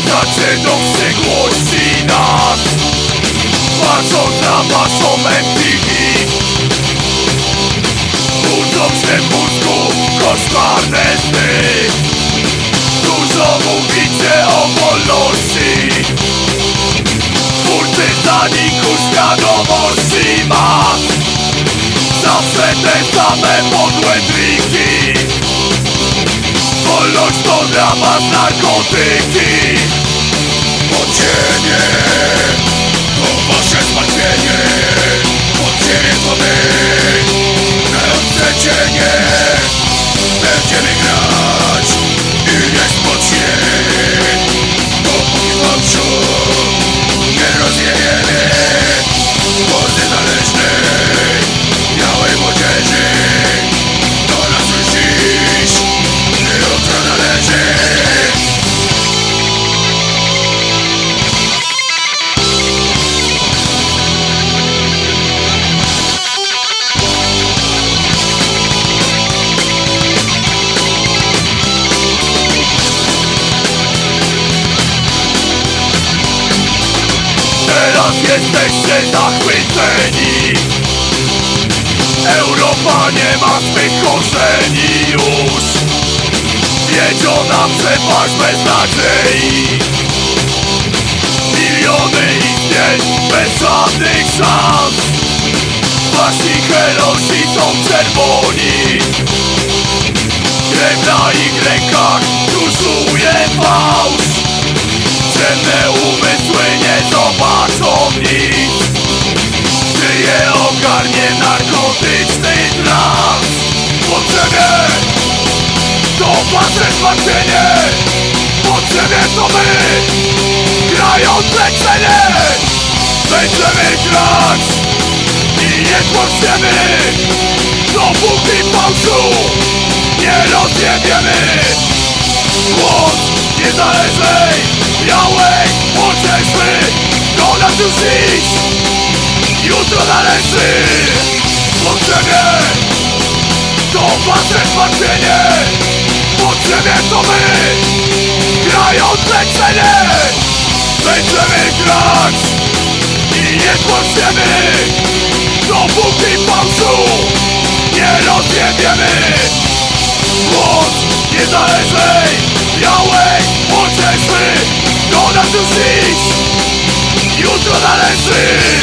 Zaglądacie do wściekłości nas Patrząc na waszą MTV Budzą się w mózgu koszmarne sny. Dużo mówicie o wolności. Twórcy zaniku świadomości Wolność to dla was narkotyki. Podziemie To wasze zmartwienie Podziemie to my Grające cienie Będziemy jesteście zachwyceni. Europa nie ma swych korzeni już. Wiedziona przepaść bez nadziei Miliony istnień bez żadnych szans. Wasi herosi są czerwoni narkotyczny trans Potrzebie to wasze zmartwienie. Potrzebie to my Grające ksenie Będziemy grać I nie złośniemy Dopóki fałszu nie rozjebiemy. Głos niezależnej, białej młodzieży Do nas już dziś, jutro należy Potrzebie! To wasze zmartwienie! Potrzebie to my, grające ksenie Będziemy grać! I nie złośniemy Dopóki fałszu nie rozjebiemy! Głos niezależnej, białej młodzieży Do nas już dziś, jutro należy